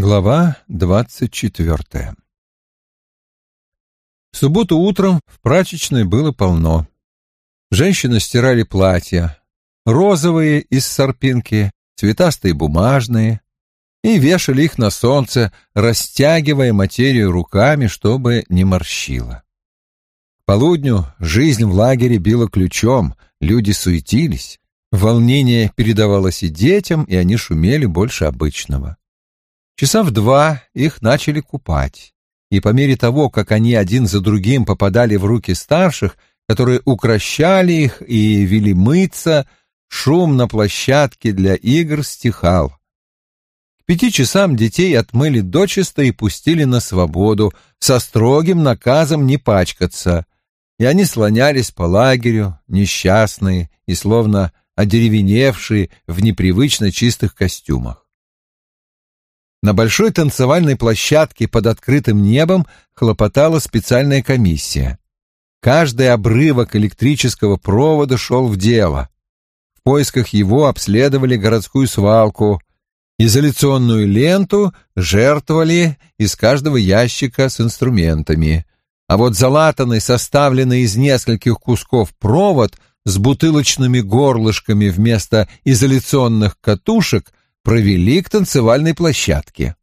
Глава двадцать четвертая В субботу утром в прачечной было полно. Женщины стирали платья, розовые из сорпинки, цветастые бумажные, и вешали их на солнце, растягивая материю руками, чтобы не морщило. К полудню жизнь в лагере била ключом, люди суетились, волнение передавалось и детям, и они шумели больше обычного. Часа в два их начали купать, и по мере того, как они один за другим попадали в руки старших, которые укращали их и вели мыться, шум на площадке для игр стихал. К пяти часам детей отмыли дочисто и пустили на свободу со строгим наказом не пачкаться, и они слонялись по лагерю, несчастные и словно одеревеневшие в непривычно чистых костюмах. На большой танцевальной площадке под открытым небом хлопотала специальная комиссия. Каждый обрывок электрического провода шел в дело. В поисках его обследовали городскую свалку, изоляционную ленту жертвовали из каждого ящика с инструментами. А вот залатанный, составленный из нескольких кусков провод с бутылочными горлышками вместо изоляционных катушек провели к танцевальной площадке.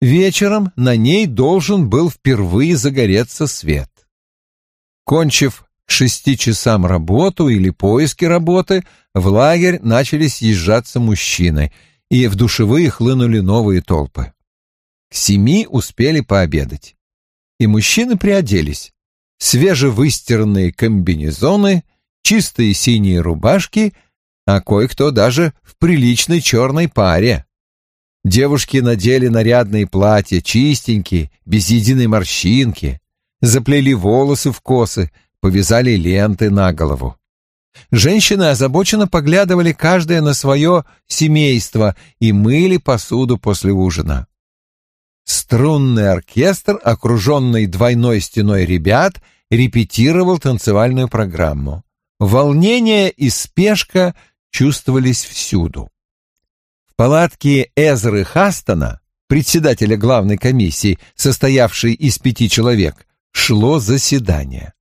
Вечером на ней должен был впервые загореться свет. Кончив шести часам работу или поиски работы, в лагерь начали съезжаться мужчины, и в душевые хлынули новые толпы. К семи успели пообедать. И мужчины приоделись. Свежевыстиранные комбинезоны, чистые синие рубашки — а кое-кто даже в приличной черной паре. Девушки надели нарядные платья, чистенькие, без единой морщинки, заплели волосы в косы, повязали ленты на голову. Женщины озабоченно поглядывали каждая на свое семейство и мыли посуду после ужина. Струнный оркестр, окруженный двойной стеной ребят, репетировал танцевальную программу. Волнение и спешка чувствовались всюду. В палатке Эзры Хастона, председателя главной комиссии, состоявшей из пяти человек, шло заседание.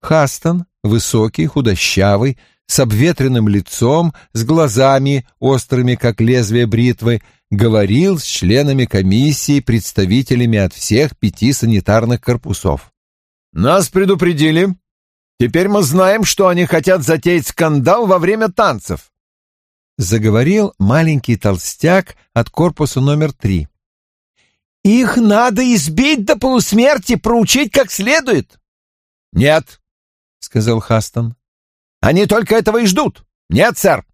Хастон, высокий, худощавый, с обветренным лицом, с глазами, острыми, как лезвие бритвы, говорил с членами комиссии, представителями от всех пяти санитарных корпусов. «Нас предупредили, Теперь мы знаем, что они хотят затеять скандал во время танцев. Заговорил маленький толстяк от корпуса номер три. Их надо избить до полусмерти, проучить как следует. Нет, сказал Хастон. Они только этого и ждут. Нет, сэр.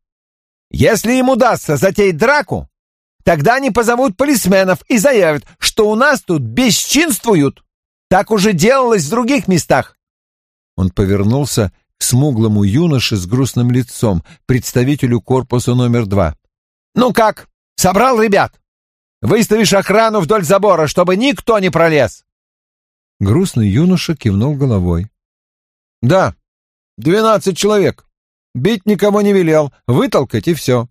Если им удастся затеять драку, тогда они позовут полисменов и заявят, что у нас тут бесчинствуют. Так уже делалось в других местах. Он повернулся к смуглому юноше с грустным лицом, представителю корпуса номер два. «Ну как, собрал ребят? Выставишь охрану вдоль забора, чтобы никто не пролез!» Грустный юноша кивнул головой. «Да, двенадцать человек. Бить никого не велел, вытолкать и все».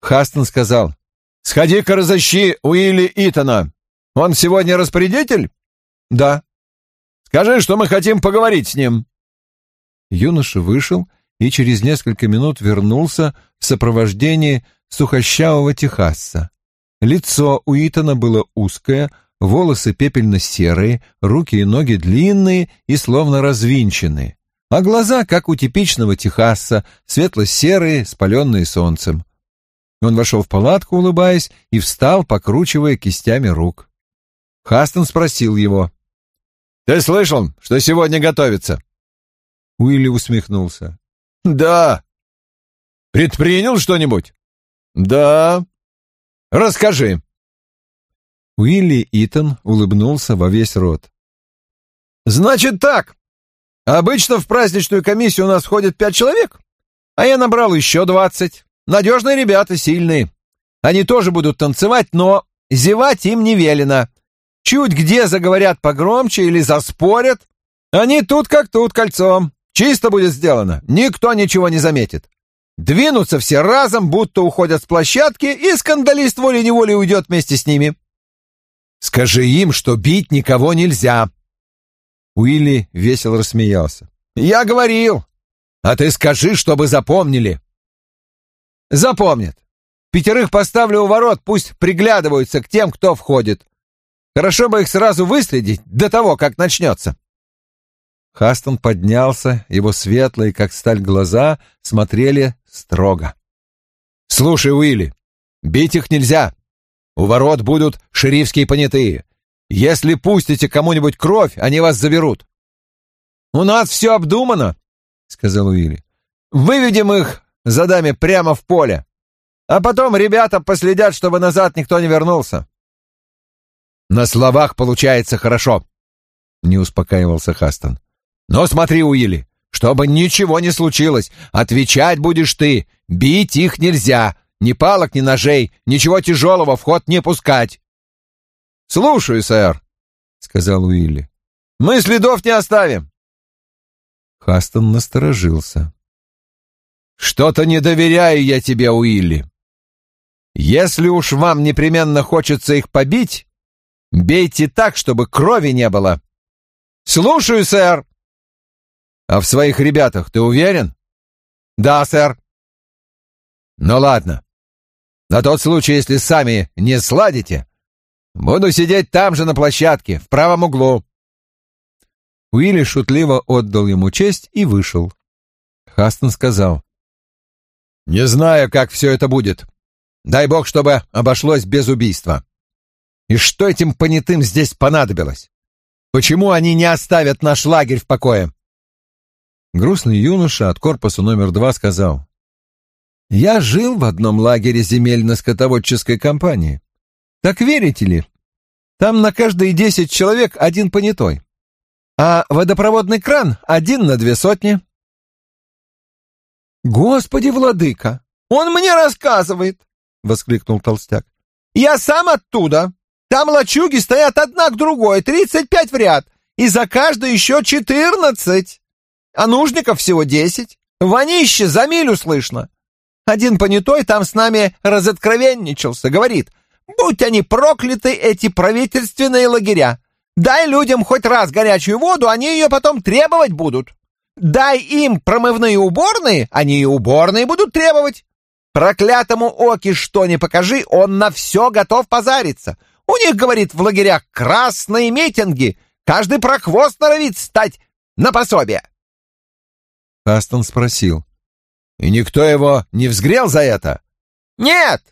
Хастон сказал, «Сходи-ка разыщи Уилли Итона. Он сегодня распорядитель?» «Да». Скажи, что мы хотим поговорить с ним». Юноша вышел и через несколько минут вернулся в сопровождении сухощавого техасца. Лицо у Итана было узкое, волосы пепельно-серые, руки и ноги длинные и словно развинченные, а глаза, как у типичного техасца, светло-серые, спаленные солнцем. Он вошел в палатку, улыбаясь, и встал, покручивая кистями рук. Хастон спросил его. Ты слышал, что сегодня готовится?» Уилли усмехнулся. «Да». «Предпринял что-нибудь?» «Да». «Расскажи». Уилли Итон улыбнулся во весь рот. «Значит так. Обычно в праздничную комиссию у нас входит пять человек, а я набрал еще двадцать. Надежные ребята, сильные. Они тоже будут танцевать, но зевать им не велено. Чуть где заговорят погромче или заспорят, они тут как тут кольцом. Чисто будет сделано, никто ничего не заметит. Двинутся все разом, будто уходят с площадки, и скандалист волей-неволей уйдет вместе с ними. Скажи им, что бить никого нельзя. Уилли весело рассмеялся. Я говорил. А ты скажи, чтобы запомнили. Запомнят. Пятерых поставлю у ворот, пусть приглядываются к тем, кто входит. Хорошо бы их сразу выследить до того, как начнется. Хастон поднялся, его светлые, как сталь, глаза смотрели строго. «Слушай, Уилли, бить их нельзя. У ворот будут шерифские понятые. Если пустите кому-нибудь кровь, они вас заберут». «У нас все обдумано», — сказал Уилли. «Выведем их за дами прямо в поле, а потом ребята последят, чтобы назад никто не вернулся». «На словах получается хорошо», — не успокаивался Хастон. Но смотри, Уилли, чтобы ничего не случилось, отвечать будешь ты. Бить их нельзя. Ни палок, ни ножей, ничего тяжелого в ход не пускать. «Слушаю, сэр», — сказал Уилли. «Мы следов не оставим». Хастон насторожился. «Что-то не доверяю я тебе, Уилли. Если уж вам непременно хочется их побить, бейте так, чтобы крови не было». «Слушаю, сэр», а в своих ребятах ты уверен? Да, сэр. Ну ладно. На тот случай, если сами не сладите, буду сидеть там же на площадке, в правом углу. Уилли шутливо отдал ему честь и вышел. Хастон сказал. «Не знаю, как все это будет. Дай бог, чтобы обошлось без убийства. И что этим понятым здесь понадобилось? Почему они не оставят наш лагерь в покое?» Грустный юноша от корпуса номер два сказал. «Я жил в одном лагере земельно-скотоводческой компании. Так верите ли, там на каждые десять человек один понятой, а водопроводный кран один на две сотни». «Господи, владыка, он мне рассказывает!» — воскликнул толстяк. «Я сам оттуда. Там лачуги стоят одна к другой, тридцать пять в ряд, и за каждую еще четырнадцать а нужников всего десять. Вонище за милю слышно. Один понятой там с нами разоткровенничался, говорит, будь они прокляты, эти правительственные лагеря. Дай людям хоть раз горячую воду, они ее потом требовать будут. Дай им промывные уборные, они и уборные будут требовать. Проклятому Оки что ни покажи, он на все готов позариться. У них, говорит, в лагерях красные митинги. Каждый прохвост норовит стать на пособие. Астон спросил. «И никто его не взгрел за это?» «Нет!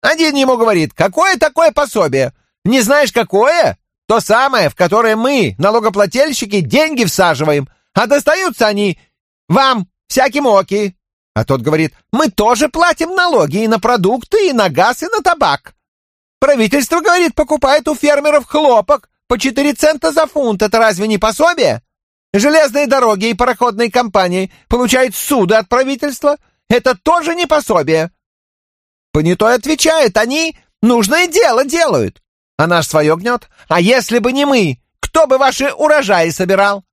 Один ему говорит, какое такое пособие? Не знаешь, какое? То самое, в которое мы, налогоплательщики, деньги всаживаем, а достаются они вам, всяким оки. А тот говорит, мы тоже платим налоги и на продукты, и на газ, и на табак. Правительство, говорит, покупает у фермеров хлопок по 4 цента за фунт. Это разве не пособие? Железные дороги и пароходные компании получают суды от правительства. Это тоже не пособие. Понятой отвечает, они нужное дело делают. А наш свое гнет. А если бы не мы, кто бы ваши урожаи собирал?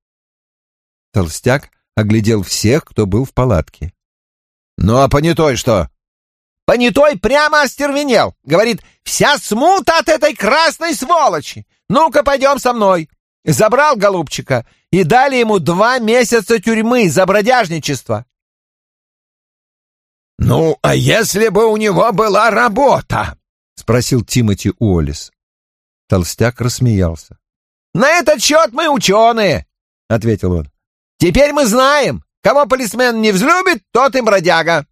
Толстяк оглядел всех, кто был в палатке. «Ну а понятой что?» Понятой прямо остервенел. Говорит, вся смута от этой красной сволочи. Ну-ка, пойдем со мной. Забрал голубчика и дали ему два месяца тюрьмы за бродяжничество. «Ну, а если бы у него была работа?» — спросил Тимоти Уоллес. Толстяк рассмеялся. «На этот счет мы ученые», — ответил он. «Теперь мы знаем, кого полисмен не взлюбит, тот и бродяга.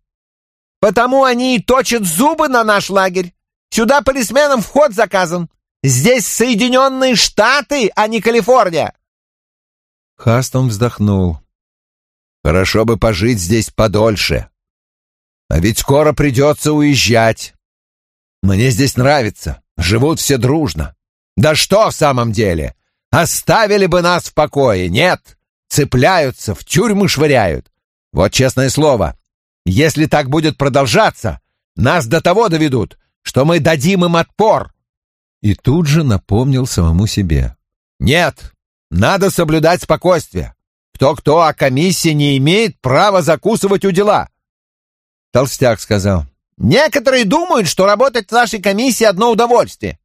Потому они и точат зубы на наш лагерь. Сюда полисменам вход заказан. Здесь Соединенные Штаты, а не Калифорния. Хастон вздохнул. Хорошо бы пожить здесь подольше. А ведь скоро придется уезжать. Мне здесь нравится. Живут все дружно. Да что в самом деле? Оставили бы нас в покое. Нет. Цепляются, в тюрьмы швыряют. Вот честное слово. Если так будет продолжаться, нас до того доведут, что мы дадим им отпор и тут же напомнил самому себе. «Нет, надо соблюдать спокойствие. Кто-кто, а комиссия не имеет права закусывать у дела». Толстяк сказал. «Некоторые думают, что работать в нашей комиссии одно удовольствие.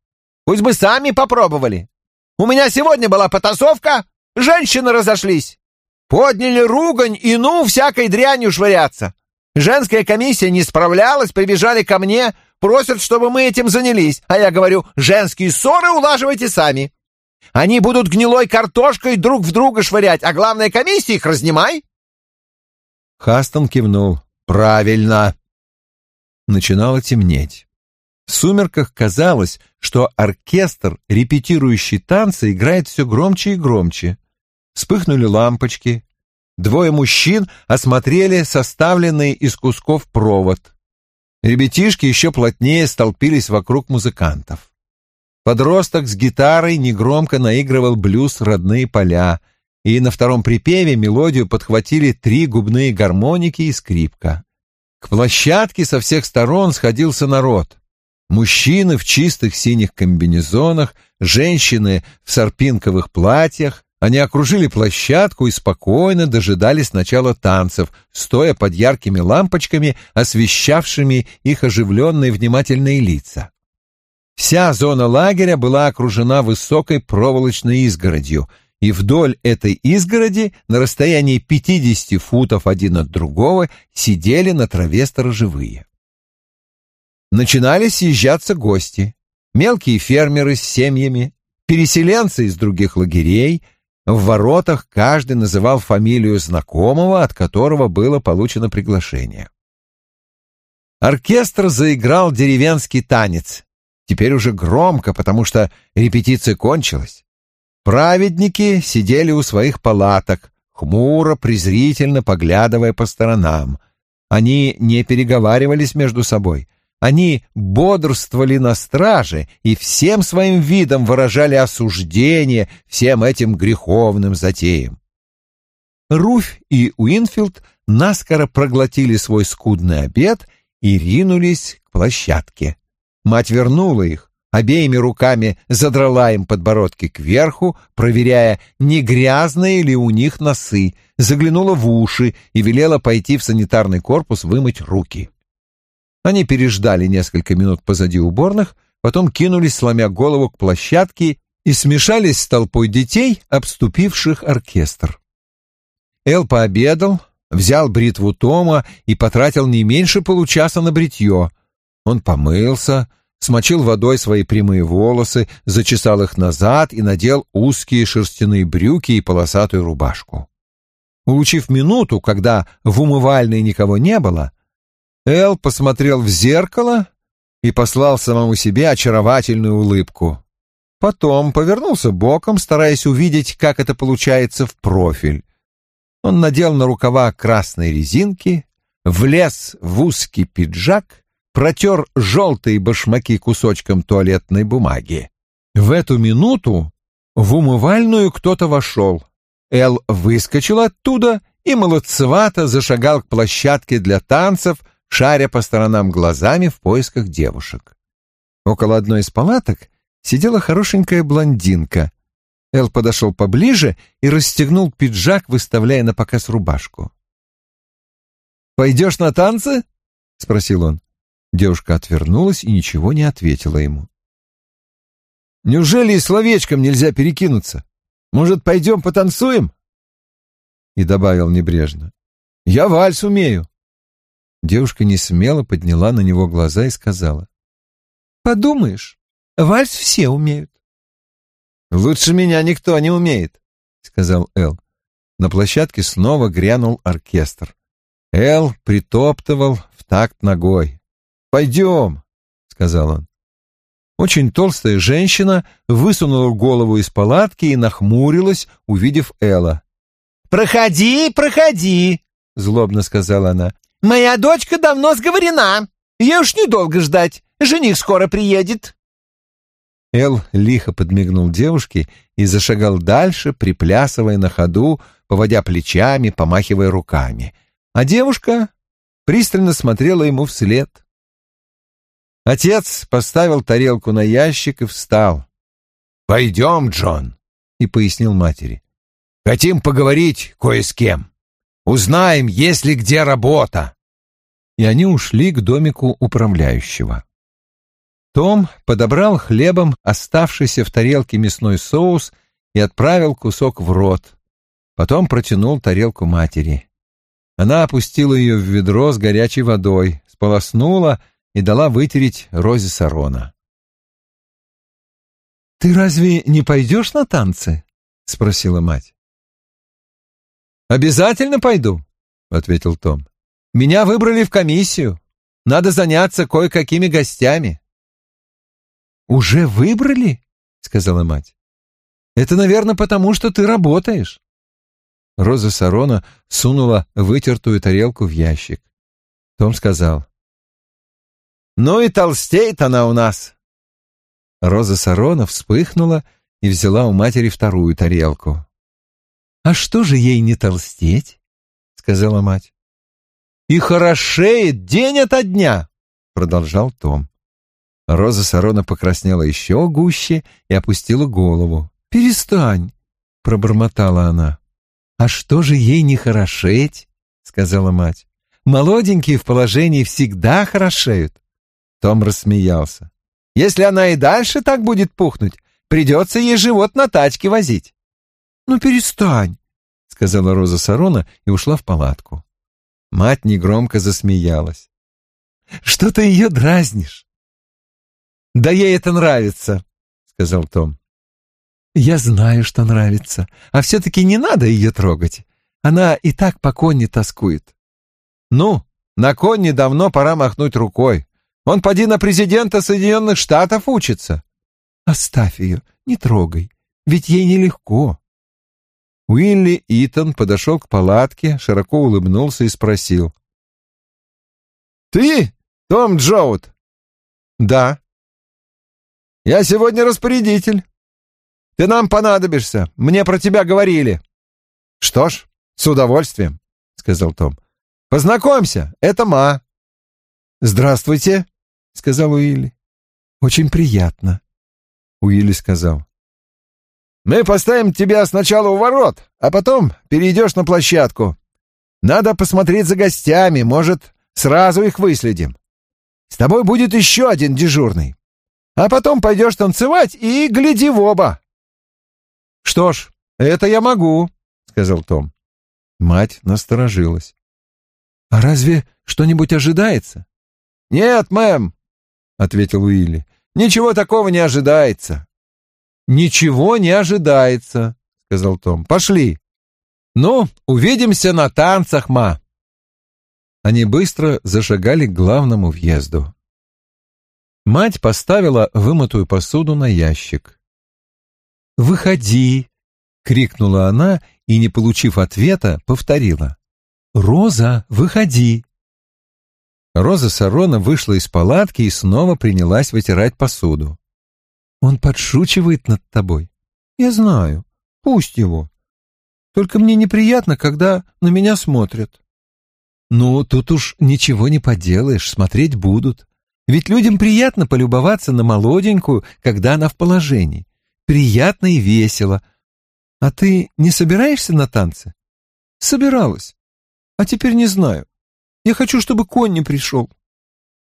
Пусть бы сами попробовали. У меня сегодня была потасовка, женщины разошлись. Подняли ругань и ну всякой дрянью швыряться. Женская комиссия не справлялась, прибежали ко мне, просят, чтобы мы этим занялись. А я говорю, женские ссоры улаживайте сами. Они будут гнилой картошкой друг в друга швырять, а главная комиссия их разнимай. Хастон кивнул. «Правильно!» Начинало темнеть. В сумерках казалось, что оркестр, репетирующий танцы, играет все громче и громче. Вспыхнули лампочки. Двое мужчин осмотрели составленный из кусков провод. Ребятишки еще плотнее столпились вокруг музыкантов. Подросток с гитарой негромко наигрывал блюз «Родные поля», и на втором припеве мелодию подхватили три губные гармоники и скрипка. К площадке со всех сторон сходился народ. Мужчины в чистых синих комбинезонах, женщины в сарпинковых платьях. Они окружили площадку и спокойно дожидались начала танцев, стоя под яркими лампочками, освещавшими их оживленные внимательные лица. Вся зона лагеря была окружена высокой проволочной изгородью — и вдоль этой изгороди на расстоянии 50 футов один от другого сидели на траве сторожевые. Начинали съезжаться гости, мелкие фермеры с семьями, переселенцы из других лагерей. В воротах каждый называл фамилию знакомого, от которого было получено приглашение. Оркестр заиграл деревенский танец, теперь уже громко, потому что репетиция кончилась. Праведники сидели у своих палаток, хмуро, презрительно поглядывая по сторонам. Они не переговаривались между собой. Они бодрствовали на страже и всем своим видом выражали осуждение всем этим греховным затеям. Руфь и Уинфилд наскоро проглотили свой скудный обед и ринулись к площадке. Мать вернула их, обеими руками задрала им подбородки кверху, проверяя, не грязные ли у них носы, заглянула в уши и велела пойти в санитарный корпус вымыть руки. Они переждали несколько минут позади уборных, потом кинулись, сломя голову к площадке, и смешались с толпой детей, обступивших оркестр. Эл пообедал, взял бритву Тома и потратил не меньше получаса на бритье. Он помылся, смочил водой свои прямые волосы, зачесал их назад и надел узкие шерстяные брюки и полосатую рубашку. Улучив минуту, когда в умывальной никого не было, Эл посмотрел в зеркало и послал самому себе очаровательную улыбку. Потом повернулся боком, стараясь увидеть, как это получается в профиль. Он надел на рукава красные резинки, влез в узкий пиджак протер желтые башмаки кусочком туалетной бумаги. В эту минуту в умывальную кто-то вошел. Эл выскочил оттуда и молодцевато зашагал к площадке для танцев, шаря по сторонам глазами в поисках девушек. Около одной из палаток сидела хорошенькая блондинка. Эл подошел поближе и расстегнул пиджак, выставляя на показ рубашку. «Пойдешь на танцы?» — спросил он. Девушка отвернулась и ничего не ответила ему. «Неужели и словечком нельзя перекинуться? Может, пойдем потанцуем?» И добавил небрежно. «Я вальс умею». Девушка не смело подняла на него глаза и сказала. «Подумаешь, вальс все умеют». «Лучше меня никто не умеет», — сказал Эл. На площадке снова грянул оркестр. Эл притоптывал в такт ногой. «Пойдем», — сказал он. Очень толстая женщина высунула голову из палатки и нахмурилась, увидев Элла. «Проходи, проходи», — злобно сказала она. «Моя дочка давно сговорена. Ей уж недолго ждать. Жених скоро приедет». Эл лихо подмигнул девушке и зашагал дальше, приплясывая на ходу, поводя плечами, помахивая руками. А девушка пристально смотрела ему вслед. Отец поставил тарелку на ящик и встал. «Пойдем, Джон», — и пояснил матери. «Хотим поговорить кое с кем. Узнаем, есть ли где работа». И они ушли к домику управляющего. Том подобрал хлебом оставшийся в тарелке мясной соус и отправил кусок в рот. Потом протянул тарелку матери. Она опустила ее в ведро с горячей водой, сполоснула и дала вытереть Розе Сарона. «Ты разве не пойдешь на танцы?» — спросила мать. «Обязательно пойду», — ответил Том. «Меня выбрали в комиссию. Надо заняться кое-какими гостями». «Уже выбрали?» — сказала мать. «Это, наверное, потому, что ты работаешь». Роза Сарона сунула вытертую тарелку в ящик. Том сказал. «Ну и толстеет она у нас». Роза Сарона вспыхнула и взяла у матери вторую тарелку. «А что же ей не толстеть?» — сказала мать. «И хорошеет день ото дня!» — продолжал Том. Роза Сарона покраснела еще гуще и опустила голову. «Перестань!» — пробормотала она. «А что же ей не хорошеть?» — сказала мать. «Молоденькие в положении всегда хорошеют». Том рассмеялся. «Если она и дальше так будет пухнуть, придется ей живот на тачке возить». «Ну, перестань», — сказала Роза Сарона и ушла в палатку. Мать негромко засмеялась. «Что ты ее дразнишь?» «Да ей это нравится», — сказал Том. Я знаю, что нравится, а все-таки не надо ее трогать. Она и так по конне тоскует. Ну, на конне давно пора махнуть рукой. Он поди на президента Соединенных Штатов учится. Оставь ее, не трогай, ведь ей нелегко. Уилли Итон подошел к палатке, широко улыбнулся и спросил. «Ты, Том Джоут?» «Да». «Я сегодня распорядитель. Ты нам понадобишься. Мне про тебя говорили. Что ж, с удовольствием, сказал Том. Познакомься, это Ма. Здравствуйте, сказал Уилли. Очень приятно, Уилли сказал. Мы поставим тебя сначала у ворот, а потом перейдешь на площадку. Надо посмотреть за гостями, может, сразу их выследим. С тобой будет еще один дежурный. А потом пойдешь танцевать и гляди в оба. «Что ж, это я могу», — сказал Том. Мать насторожилась. «А разве что-нибудь ожидается?» «Нет, мэм», — ответил Уилли. «Ничего такого не ожидается». «Ничего не ожидается», — сказал Том. «Пошли». «Ну, увидимся на танцах, ма». Они быстро зашагали к главному въезду. Мать поставила вымытую посуду на ящик. «Выходи!» — крикнула она и, не получив ответа, повторила. «Роза, выходи!» Роза Сарона вышла из палатки и снова принялась вытирать посуду. «Он подшучивает над тобой. Я знаю. Пусть его. Только мне неприятно, когда на меня смотрят». «Ну, тут уж ничего не поделаешь, смотреть будут. Ведь людям приятно полюбоваться на молоденькую, когда она в положении приятно и весело. А ты не собираешься на танцы? Собиралась. А теперь не знаю. Я хочу, чтобы конь не пришел.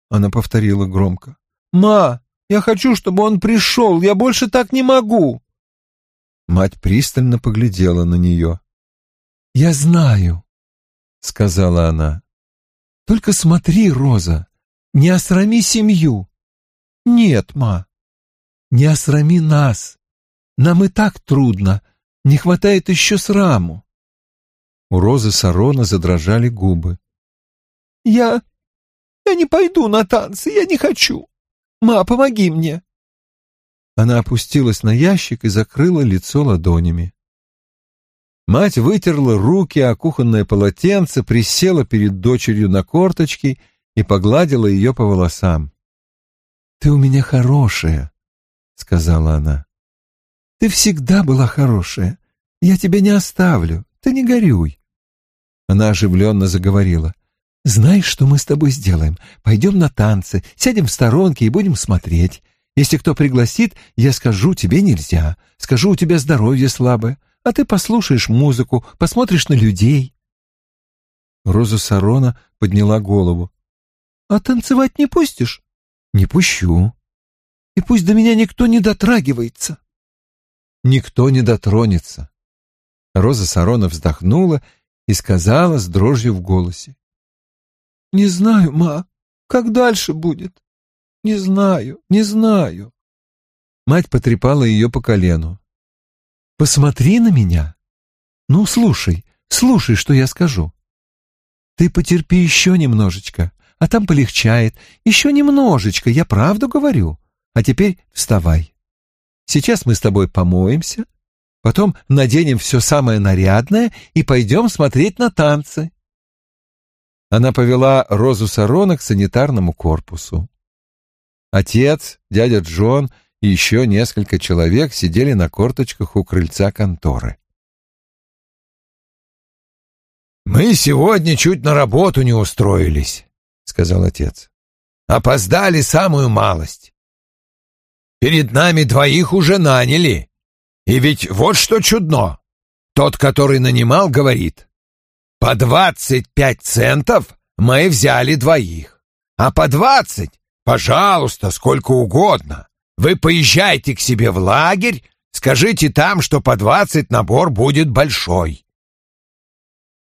Она повторила громко. Ма, я хочу, чтобы он пришел. Я больше так не могу. Мать пристально поглядела на нее. «Я знаю», — сказала она. «Только смотри, Роза, не осрами семью». «Нет, ма, не осрами нас. Нам и так трудно. Не хватает еще сраму. У Розы Сарона задрожали губы. «Я... я не пойду на танцы, я не хочу. Ма, помоги мне!» Она опустилась на ящик и закрыла лицо ладонями. Мать вытерла руки о кухонное полотенце, присела перед дочерью на корточки и погладила ее по волосам. «Ты у меня хорошая», — сказала она. Ты всегда была хорошая. Я тебя не оставлю. Ты не горюй. Она оживленно заговорила. Знаешь, что мы с тобой сделаем? Пойдем на танцы, сядем в сторонке и будем смотреть. Если кто пригласит, я скажу, тебе нельзя. Скажу, у тебя здоровье слабое. А ты послушаешь музыку, посмотришь на людей. Роза Сарона подняла голову. — А танцевать не пустишь? — Не пущу. и пусть до меня никто не дотрагивается. Никто не дотронется. Роза Сарона вздохнула и сказала с дрожью в голосе. «Не знаю, ма, как дальше будет? Не знаю, не знаю». Мать потрепала ее по колену. «Посмотри на меня. Ну, слушай, слушай, что я скажу. Ты потерпи еще немножечко, а там полегчает. Еще немножечко, я правду говорю. А теперь вставай. Сейчас мы с тобой помоемся, потом наденем все самое нарядное и пойдем смотреть на танцы. Она повела Розу Сарона к санитарному корпусу. Отец, дядя Джон и еще несколько человек сидели на корточках у крыльца конторы. «Мы сегодня чуть на работу не устроились», — сказал отец. «Опоздали самую малость. Перед нами двоих уже наняли. И ведь вот что чудно. Тот, который нанимал, говорит, по двадцать пять центов мы взяли двоих, а по двадцать, пожалуйста, сколько угодно. Вы поезжайте к себе в лагерь, скажите там, что по двадцать набор будет большой.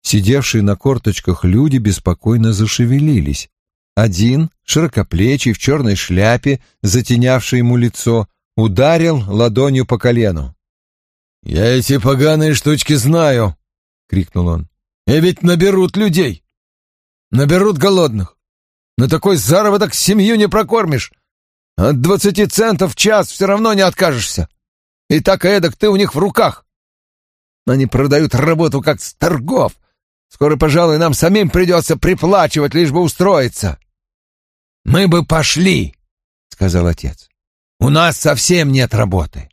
Сидевшие на корточках люди беспокойно зашевелились. Один, широкоплечий, в черной шляпе, затенявший ему лицо, ударил ладонью по колену. «Я эти поганые штучки знаю!» — крикнул он. «И ведь наберут людей! Наберут голодных! На такой заработок семью не прокормишь! От двадцати центов в час все равно не откажешься! И так и эдак ты у них в руках! Они продают работу как с торгов, Скоро, пожалуй, нам самим придется приплачивать, лишь бы устроиться. Мы бы пошли, сказал отец. У нас совсем нет работы.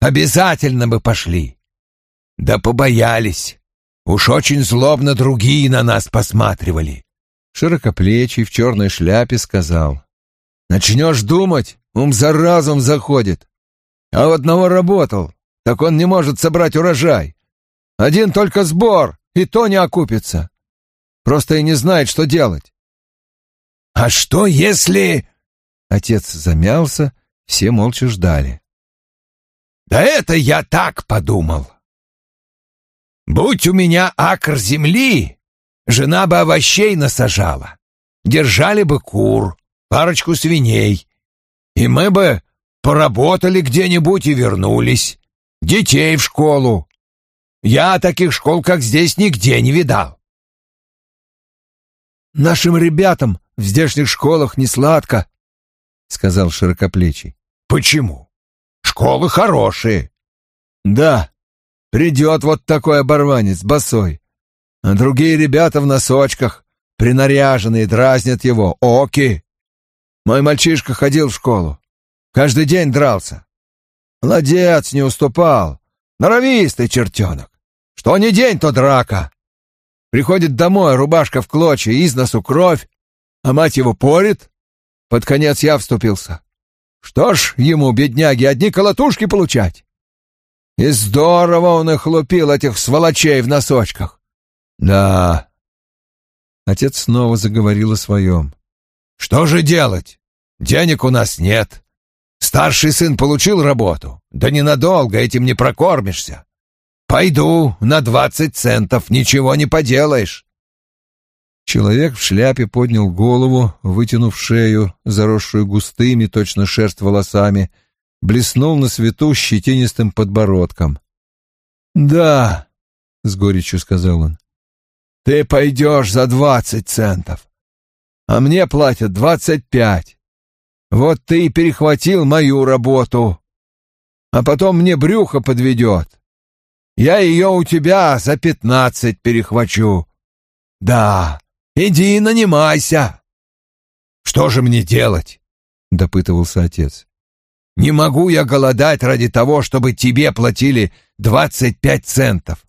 Обязательно бы пошли. Да побоялись. Уж очень злобно другие на нас посматривали. Широкоплечий в черной шляпе сказал. Начнешь думать, ум за разум заходит. А у одного работал, так он не может собрать урожай. Один только сбор, и то не окупится. Просто и не знает, что делать. «А что, если...» Отец замялся, все молча ждали. «Да это я так подумал. Будь у меня акр земли, жена бы овощей насажала, держали бы кур, парочку свиней, и мы бы поработали где-нибудь и вернулись, детей в школу, я таких школ, как здесь, нигде не видал. Нашим ребятам в здешних школах не сладко, сказал широкоплечий. Почему? Школы хорошие. Да, придет вот такой оборванец босой, а другие ребята в носочках, принаряженные, дразнят его. Оки! Мой мальчишка ходил в школу. Каждый день дрался. Молодец, не уступал. Норовистый чертенок. Что ни день, то драка. Приходит домой, рубашка в клочья, из носу кровь, а мать его порит. Под конец я вступился. Что ж ему, бедняги, одни колотушки получать? И здорово он их лупил, этих сволочей в носочках. Да. Отец снова заговорил о своем. Что же делать? Денег у нас нет. Старший сын получил работу. Да ненадолго, этим не прокормишься. «Пойду на двадцать центов, ничего не поделаешь». Человек в шляпе поднял голову, вытянув шею, заросшую густыми, точно шерсть волосами, блеснул на свету щетинистым подбородком. «Да», — с горечью сказал он, — «ты пойдешь за двадцать центов, а мне платят двадцать пять. Вот ты и перехватил мою работу, а потом мне брюхо подведет. Я ее у тебя за пятнадцать перехвачу. Да, иди нанимайся. Что же мне делать? Допытывался отец. Не могу я голодать ради того, чтобы тебе платили двадцать пять центов.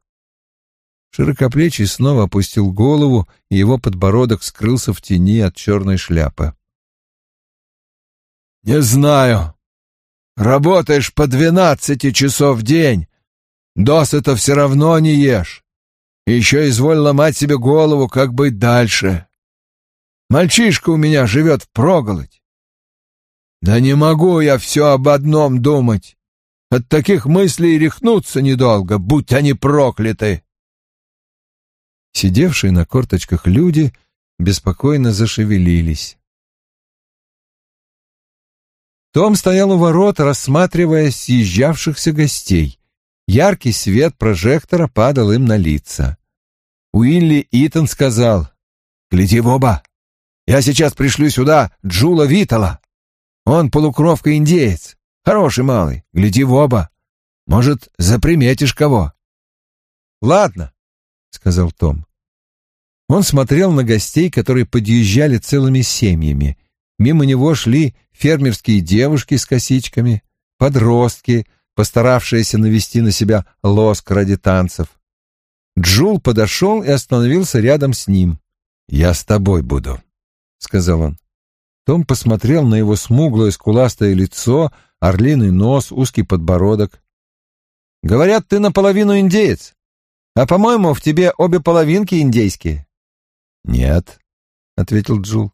Широкоплечий снова опустил голову, и его подбородок скрылся в тени от черной шляпы. «Не знаю. Работаешь по двенадцати часов в день, Досыта все равно не ешь. Еще изволь ломать себе голову, как быть дальше. Мальчишка у меня живет в проголодь. Да не могу я все об одном думать. От таких мыслей рехнуться недолго, будь они прокляты. Сидевшие на корточках люди беспокойно зашевелились. Том стоял у ворот, рассматривая съезжавшихся гостей. Яркий свет прожектора падал им на лица. Уилли Итон сказал, «Гляди в оба! Я сейчас пришлю сюда Джула Витала. Он полукровка-индеец, хороший малый, гляди в оба. Может, заприметишь кого?» «Ладно», — сказал Том. Он смотрел на гостей, которые подъезжали целыми семьями. Мимо него шли фермерские девушки с косичками, подростки, постаравшиеся навести на себя лоск ради танцев. Джул подошел и остановился рядом с ним. «Я с тобой буду», — сказал он. Том посмотрел на его смуглое скуластое лицо, орлиный нос, узкий подбородок. «Говорят, ты наполовину индеец. А, по-моему, в тебе обе половинки индейские». «Нет», — ответил Джул.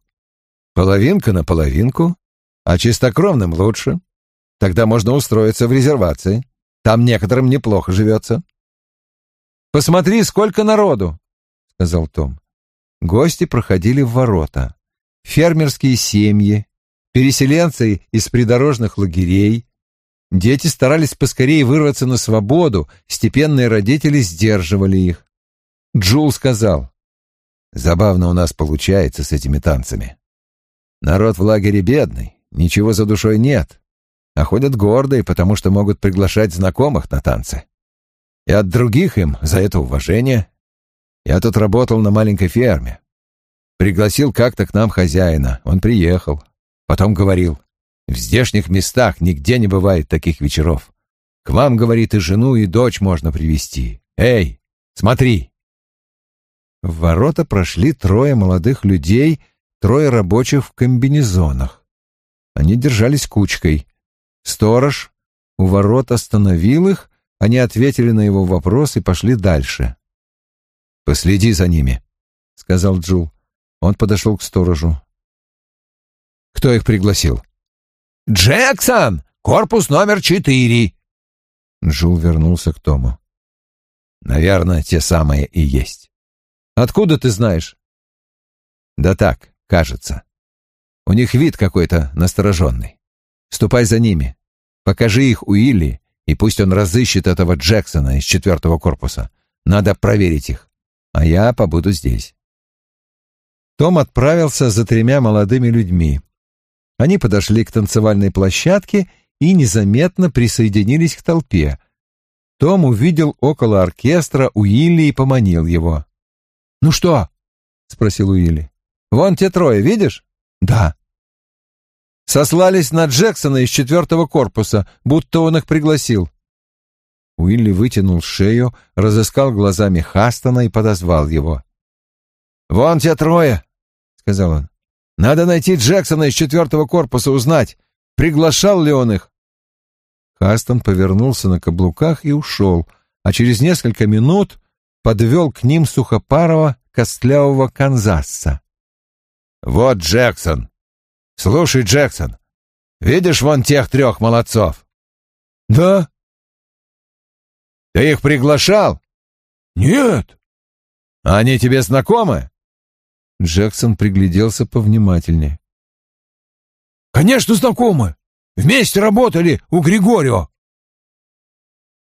«Половинка на половинку, а чистокровным лучше. Тогда можно устроиться в резервации. Там некоторым неплохо живется». «Посмотри, сколько народу!» — сказал Том. Гости проходили в ворота. Фермерские семьи, переселенцы из придорожных лагерей. Дети старались поскорее вырваться на свободу, степенные родители сдерживали их. Джул сказал, «Забавно у нас получается с этими танцами. Народ в лагере бедный, ничего за душой нет, а ходят гордые, потому что могут приглашать знакомых на танцы. И от других им за это уважение. Я тут работал на маленькой ферме. Пригласил как-то к нам хозяина. Он приехал. Потом говорил, в здешних местах нигде не бывает таких вечеров. К вам, говорит, и жену, и дочь можно привести. Эй, смотри!» В ворота прошли трое молодых людей, трое рабочих в комбинезонах. Они держались кучкой. Сторож у ворот остановил их, они ответили на его вопрос и пошли дальше. «Последи за ними», — сказал Джул. Он подошел к сторожу. «Кто их пригласил?» «Джексон! Корпус номер четыре!» Джул вернулся к Тому. «Наверное, те самые и есть. Откуда ты знаешь?» «Да так, кажется. У них вид какой-то настороженный. Ступай за ними. Покажи их Уилли, и пусть он разыщет этого Джексона из четвертого корпуса. Надо проверить их. А я побуду здесь. Том отправился за тремя молодыми людьми. Они подошли к танцевальной площадке и незаметно присоединились к толпе. Том увидел около оркестра Уилли и поманил его. «Ну что?» — спросил Уилли. «Вон те трое, видишь?» «Да» сослались на Джексона из четвертого корпуса, будто он их пригласил. Уилли вытянул шею, разыскал глазами Хастона и подозвал его. «Вон те трое», — сказал он. «Надо найти Джексона из четвертого корпуса, узнать, приглашал ли он их». Хастон повернулся на каблуках и ушел, а через несколько минут подвел к ним сухопарого костлявого Канзасса. «Вот Джексон», Слушай, Джексон, видишь вон тех трех молодцов? Да. Ты их приглашал? Нет. Они тебе знакомы? Джексон пригляделся повнимательнее. Конечно, знакомы. Вместе работали у Григорио.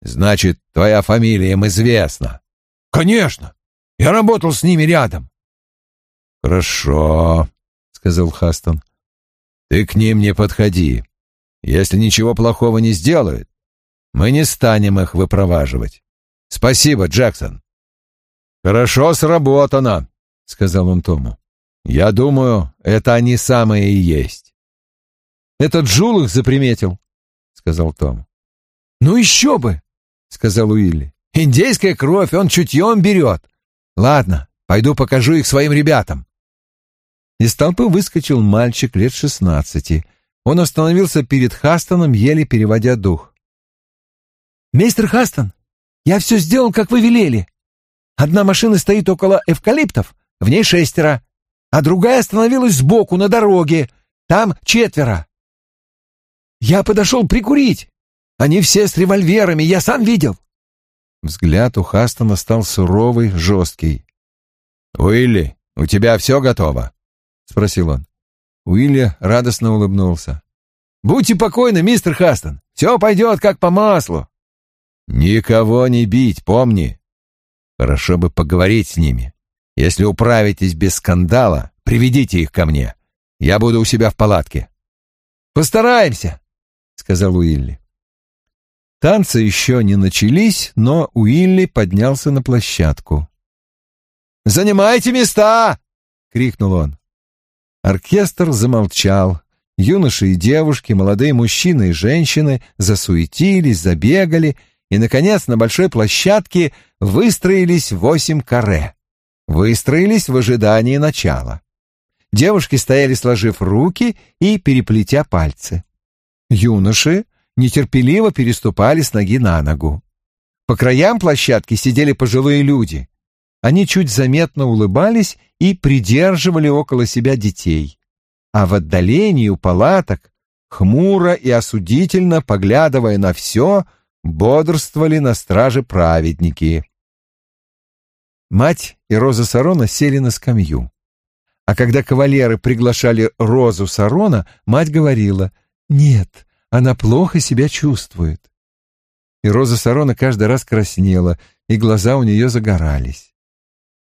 Значит, твоя фамилия им известна. Конечно. Я работал с ними рядом. Хорошо, сказал Хастон. Ты к ним не подходи. Если ничего плохого не сделают, мы не станем их выпроваживать. Спасибо, Джексон. Хорошо сработано, сказал он Тому. Я думаю, это они самые и есть. Этот Джул их заприметил, сказал Том. Ну еще бы, сказал Уилли. Индейская кровь, он чутьем берет. Ладно, пойду покажу их своим ребятам. Из толпы выскочил мальчик лет шестнадцати. Он остановился перед Хастоном, еле переводя дух. «Мистер Хастон, я все сделал, как вы велели. Одна машина стоит около эвкалиптов, в ней шестеро, а другая остановилась сбоку, на дороге. Там четверо. Я подошел прикурить. Они все с револьверами, я сам видел. Взгляд у Хастона стал суровый, жесткий. «Уилли, у тебя все готово?» — спросил он. Уилли радостно улыбнулся. «Будьте покойны, мистер Хастон, все пойдет как по маслу». «Никого не бить, помни. Хорошо бы поговорить с ними. Если управитесь без скандала, приведите их ко мне. Я буду у себя в палатке». «Постараемся», — сказал Уилли. Танцы еще не начались, но Уилли поднялся на площадку. «Занимайте места!» — крикнул он. Оркестр замолчал. Юноши и девушки, молодые мужчины и женщины засуетились, забегали, и, наконец, на большой площадке выстроились восемь каре. Выстроились в ожидании начала. Девушки стояли, сложив руки и переплетя пальцы. Юноши нетерпеливо переступали с ноги на ногу. По краям площадки сидели пожилые люди. Они чуть заметно улыбались и придерживали около себя детей. А в отдалении у палаток, хмуро и осудительно поглядывая на все, бодрствовали на страже праведники. Мать и Роза Сарона сели на скамью. А когда кавалеры приглашали Розу Сарона, мать говорила, «Нет, она плохо себя чувствует. И Роза Сарона каждый раз краснела, и глаза у нее загорались.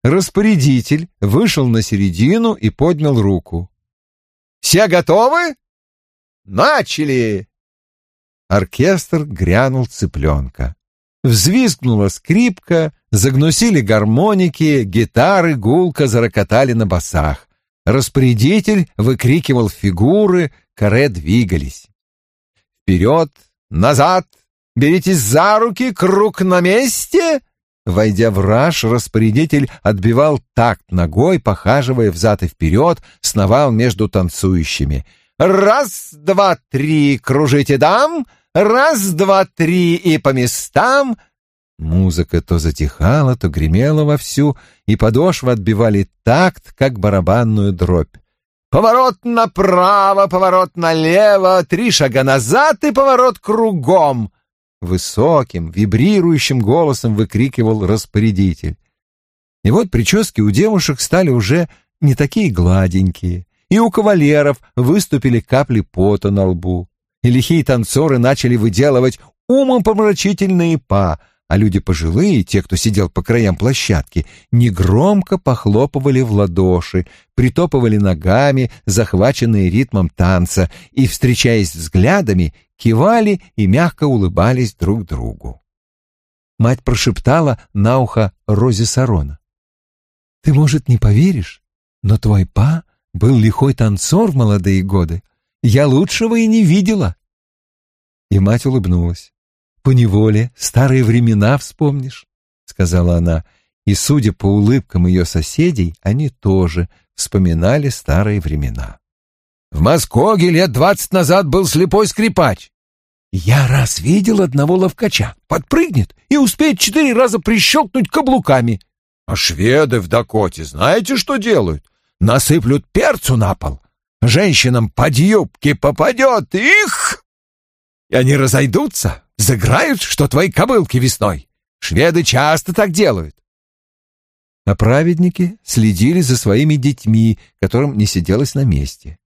Распорядитель вышел на середину и поднял руку. «Все готовы? Начали!» Оркестр грянул цыпленка. Взвизгнула скрипка, загнусили гармоники, гитары гулко зарокотали на басах. Распорядитель выкрикивал фигуры, каре двигались. Вперед, назад, беритесь за руки, круг на месте!» Войдя в раж, распорядитель отбивал такт ногой, похаживая взад и вперед, сновал между танцующими. «Раз, два, три, кружите дам! Раз, два, три и по местам!» Музыка то затихала, то гремела вовсю, и подошвы отбивали такт, как барабанную дробь. Поворот направо, поворот налево, три шага назад и поворот кругом. Высоким, вибрирующим голосом выкрикивал распорядитель. И вот прически у девушек стали уже не такие гладенькие, и у кавалеров выступили капли пота на лбу, и лихие танцоры начали выделывать умопомрачительные па — а люди пожилые, те, кто сидел по краям площадки, негромко похлопывали в ладоши, притопывали ногами, захваченные ритмом танца, и, встречаясь взглядами, кивали и мягко улыбались друг другу. Мать прошептала на ухо Розе Сарона. «Ты, может, не поверишь, но твой па был лихой танцор в молодые годы. Я лучшего и не видела». И мать улыбнулась поневоле старые времена вспомнишь», — сказала она, и, судя по улыбкам ее соседей, они тоже вспоминали старые времена. «В Москоге лет двадцать назад был слепой скрипач. Я раз видел одного ловкача, подпрыгнет и успеет четыре раза прищелкнуть каблуками. А шведы в Дакоте знаете, что делают? Насыплют перцу на пол, женщинам под юбки попадет, их! И они разойдутся, Заграют, что твои кобылки весной. Шведы часто так делают. А праведники следили за своими детьми, которым не сиделось на месте.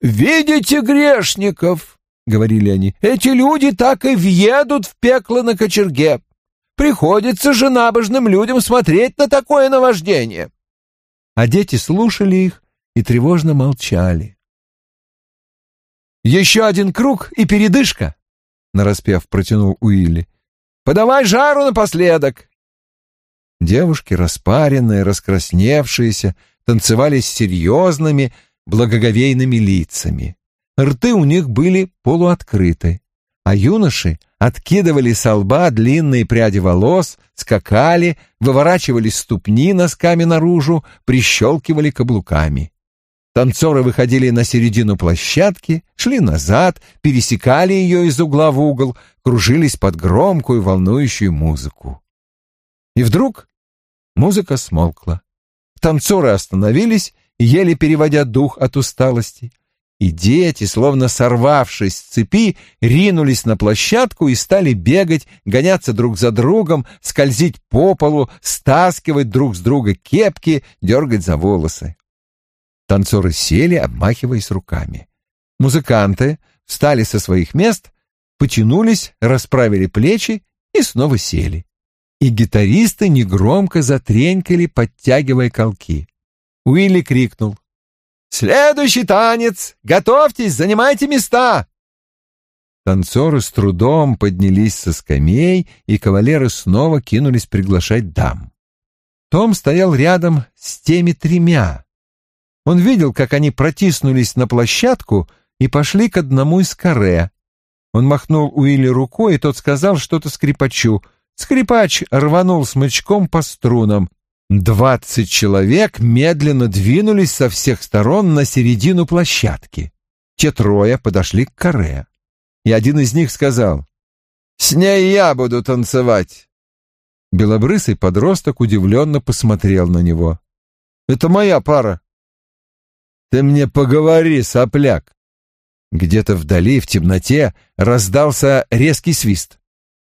«Видите грешников?» — говорили они. «Эти люди так и въедут в пекло на кочерге. Приходится же набожным людям смотреть на такое наваждение». А дети слушали их и тревожно молчали. «Еще один круг и передышка», нараспев протянул Уилли. «Подавай жару напоследок!» Девушки, распаренные, раскрасневшиеся, танцевали с серьезными, благоговейными лицами. Рты у них были полуоткрыты, а юноши откидывали со лба длинные пряди волос, скакали, выворачивали ступни носками наружу, прищелкивали каблуками. Танцоры выходили на середину площадки, шли назад, пересекали ее из угла в угол, кружились под громкую волнующую музыку. И вдруг музыка смолкла. Танцоры остановились, еле переводя дух от усталости. и дети, словно сорвавшись с цепи, ринулись на площадку и стали бегать, гоняться друг за другом, скользить по полу, стаскивать друг с друга кепки, дергать за волосы. Танцоры сели, обмахиваясь руками. Музыканты встали со своих мест, потянулись, расправили плечи и снова сели. И гитаристы негромко затренькали, подтягивая колки. Уилли крикнул. «Следующий танец! Готовьтесь, занимайте места!» Танцоры с трудом поднялись со скамей, и кавалеры снова кинулись приглашать дам. Том стоял рядом с теми тремя. Он видел, как они протиснулись на площадку и пошли к одному из каре. Он махнул Уилли рукой, и тот сказал что-то скрипачу. Скрипач рванул смычком по струнам. Двадцать человек медленно двинулись со всех сторон на середину площадки. Те трое подошли к каре, и один из них сказал «С ней я буду танцевать». Белобрысый подросток удивленно посмотрел на него. «Это моя пара». «Ты мне поговори, сопляк». Где-то вдали, в темноте, раздался резкий свист.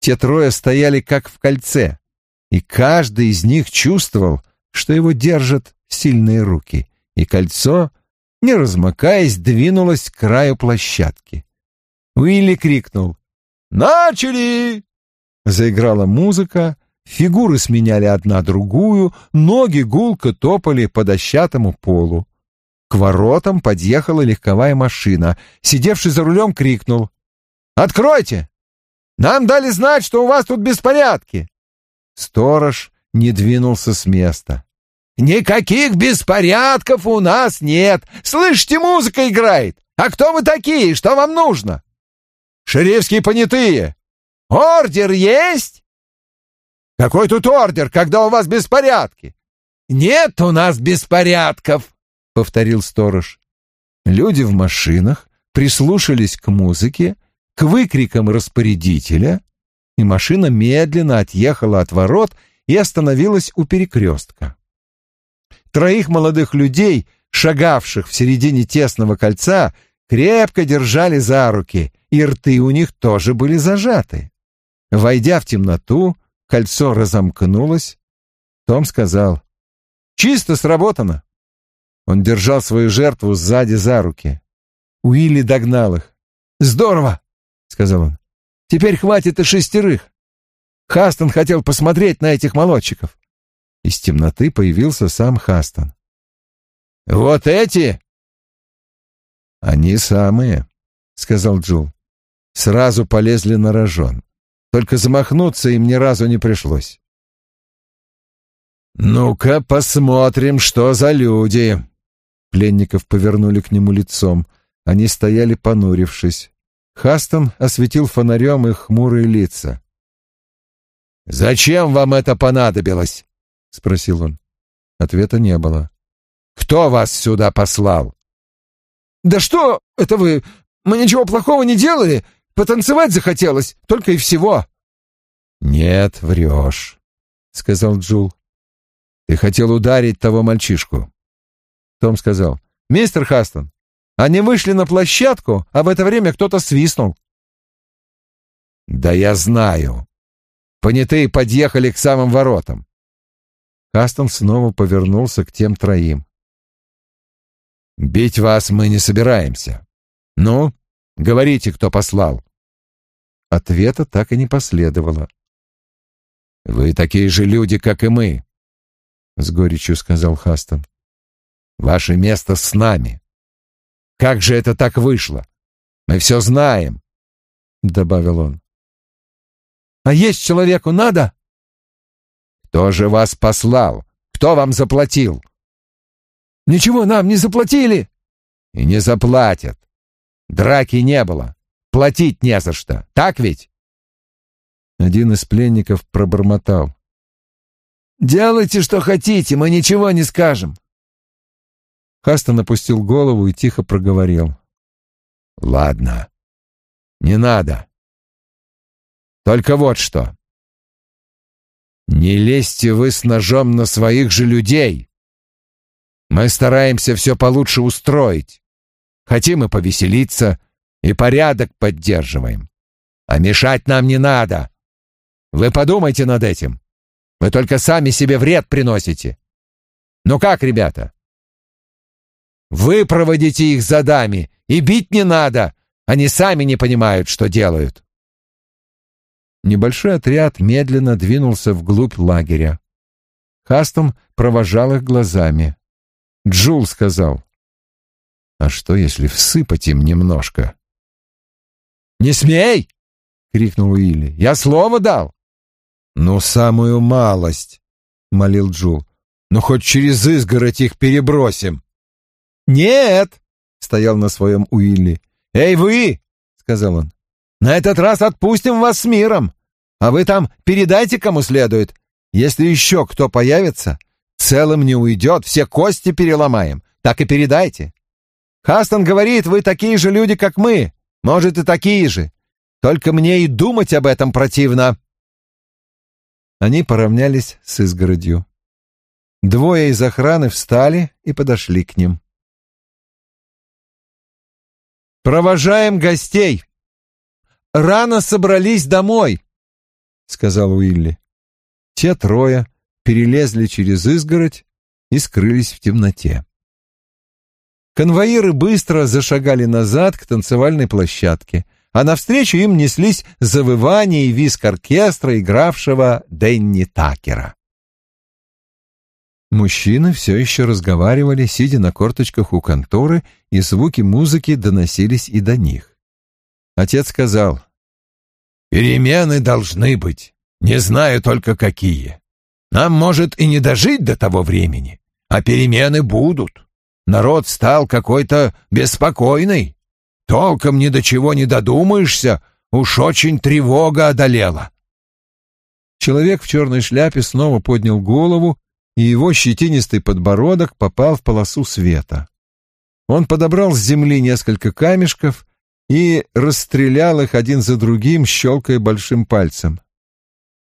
Те трое стояли как в кольце и каждый из них чувствовал, что его держат сильные руки, и кольцо, не размыкаясь, двинулось к краю площадки. Уилли крикнул «Начали!» Заиграла музыка, фигуры сменяли одна другую, ноги гулко топали по дощатому полу. К воротам подъехала легковая машина. Сидевший за рулем крикнул «Откройте! Нам дали знать, что у вас тут беспорядки!» Сторож не двинулся с места. «Никаких беспорядков у нас нет! Слышите, музыка играет! А кто вы такие? Что вам нужно?» «Шерифские понятые! Ордер есть?» «Какой тут ордер, когда у вас беспорядки?» «Нет у нас беспорядков!» — повторил сторож. Люди в машинах прислушались к музыке, к выкрикам распорядителя — и машина медленно отъехала от ворот и остановилась у перекрестка. Троих молодых людей, шагавших в середине тесного кольца, крепко держали за руки, и рты у них тоже были зажаты. Войдя в темноту, кольцо разомкнулось. Том сказал, «Чисто сработано». Он держал свою жертву сзади за руки. Уилли догнал их. «Здорово!» — сказал он. Теперь хватит и шестерых. Хастон хотел посмотреть на этих молодчиков. Из темноты появился сам Хастон. «Вот эти?» «Они самые», — сказал Джул. Сразу полезли на рожон. Только замахнуться им ни разу не пришлось. «Ну-ка посмотрим, что за люди!» Пленников повернули к нему лицом. Они стояли понурившись. Хастон осветил фонарем их хмурые лица. «Зачем вам это понадобилось?» — спросил он. Ответа не было. «Кто вас сюда послал?» «Да что это вы? Мы ничего плохого не делали. Потанцевать захотелось, только и всего». «Нет, врешь», — сказал Джул. «Ты хотел ударить того мальчишку». Том сказал. «Мистер Хастон, они вышли на площадку, а в это время кто-то свистнул. «Да я знаю. Понятые подъехали к самым воротам». Кастон снова повернулся к тем троим. «Бить вас мы не собираемся. Ну, говорите, кто послал». Ответа так и не последовало. «Вы такие же люди, как и мы», — с горечью сказал Хастон. «Ваше место с нами. Как же это так вышло? Мы все знаем, — добавил он. — А есть человеку надо? — Кто же вас послал? Кто вам заплатил? — Ничего нам не заплатили. — И не заплатят. Драки не было. Платить не за что. Так ведь? Один из пленников пробормотал. «Делайте, что хотите, мы ничего не скажем». Хастон опустил голову и тихо проговорил. «Ладно, не надо. Только вот что. Не лезьте вы с ножом на своих же людей. Мы стараемся все получше устроить. хотим и повеселиться, и порядок поддерживаем. А мешать нам не надо. Вы подумайте над этим. Вы только сами себе вред приносите. Ну как, ребята? Вы проводите их за дами, и бить не надо. Они сами не понимают, что делают. Небольшой отряд медленно двинулся вглубь лагеря. Хастом провожал их глазами. Джул сказал, «А что, если всыпать им немножко?» «Не смей!» — крикнул Уилли. «Я слово дал!» «Ну, самую малость!» — молил Джул. «Ну, хоть через изгородь их перебросим!» «Нет!» — стоял на своем Уилли. «Эй, вы!» — сказал он. «На этот раз отпустим вас с миром, а вы там передайте кому следует. Если еще кто появится, целым не уйдет, все кости переломаем. Так и передайте. Хастон говорит, вы такие же люди, как мы, может, и такие же. Только мне и думать об этом противно». Они поравнялись с изгородью. Двое из охраны встали и подошли к ним. «Провожаем гостей. Рано собрались домой», — сказал Уилли. Те трое перелезли через изгородь и скрылись в темноте. Конвоиры быстро зашагали назад к танцевальной площадке, а навстречу им неслись завывания и визг оркестра, игравшего Денни Такера. Мужчины все еще разговаривали, сидя на корточках у конторы, и звуки музыки доносились и до них. Отец сказал, «Перемены должны быть, не знаю только какие. Нам, может, и не дожить до того времени, а перемены будут. Народ стал какой-то беспокойный. Толком ни до чего не додумаешься, уж очень тревога одолела». Человек в черной шляпе снова поднял голову и его щетинистый подбородок попал в полосу света. Он подобрал с земли несколько камешков и расстрелял их один за другим, щелкая большим пальцем.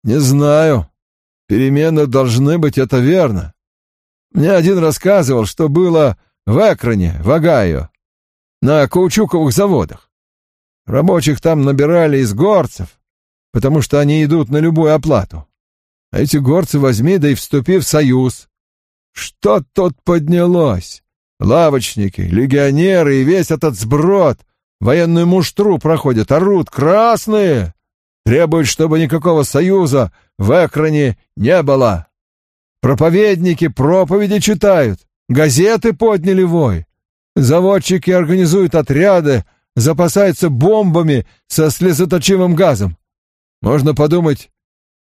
«Не знаю. Перемены должны быть, это верно. Мне один рассказывал, что было в Экране, в Огайо, на каучуковых заводах. Рабочих там набирали из горцев, потому что они идут на любую оплату. А эти горцы возьми, да и вступи в союз. Что тут поднялось? Лавочники, легионеры и весь этот сброд военную муштру проходят, орут красные, требуют, чтобы никакого союза в экране не было. Проповедники проповеди читают, газеты подняли вой. Заводчики организуют отряды, запасаются бомбами со слезоточивым газом. Можно подумать,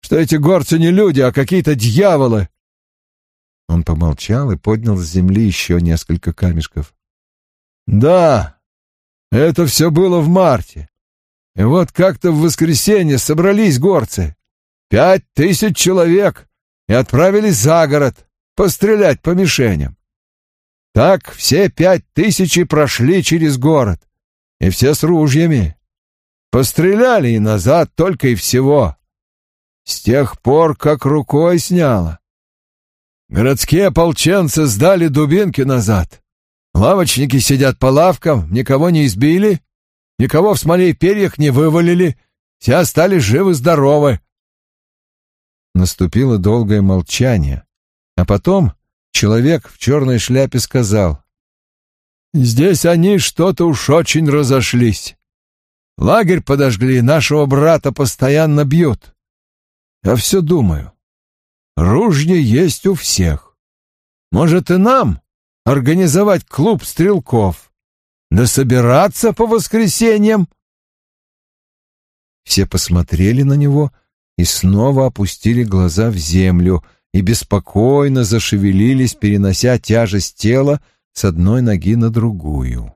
что эти горцы не люди, а какие-то дьяволы. Он помолчал и поднял с земли еще несколько камешков. Да, это все было в марте. И вот как-то в воскресенье собрались горцы. Пять тысяч человек и отправились за город пострелять по мишеням. Так все пять тысяч прошли через город, и все с ружьями. Постреляли и назад только и всего. С тех пор, как рукой сняло. Городские ополченцы сдали дубинки назад. Лавочники сидят по лавкам, никого не избили, никого в смоле и перьях не вывалили, все остались живы-здоровы. Наступило долгое молчание, а потом человек в черной шляпе сказал, «Здесь они что-то уж очень разошлись. Лагерь подожгли, нашего брата постоянно бьют. Я все думаю. Ружья есть у всех. Может, и нам организовать клуб стрелков? Да собираться по воскресеньям? Все посмотрели на него и снова опустили глаза в землю и беспокойно зашевелились, перенося тяжесть тела с одной ноги на другую.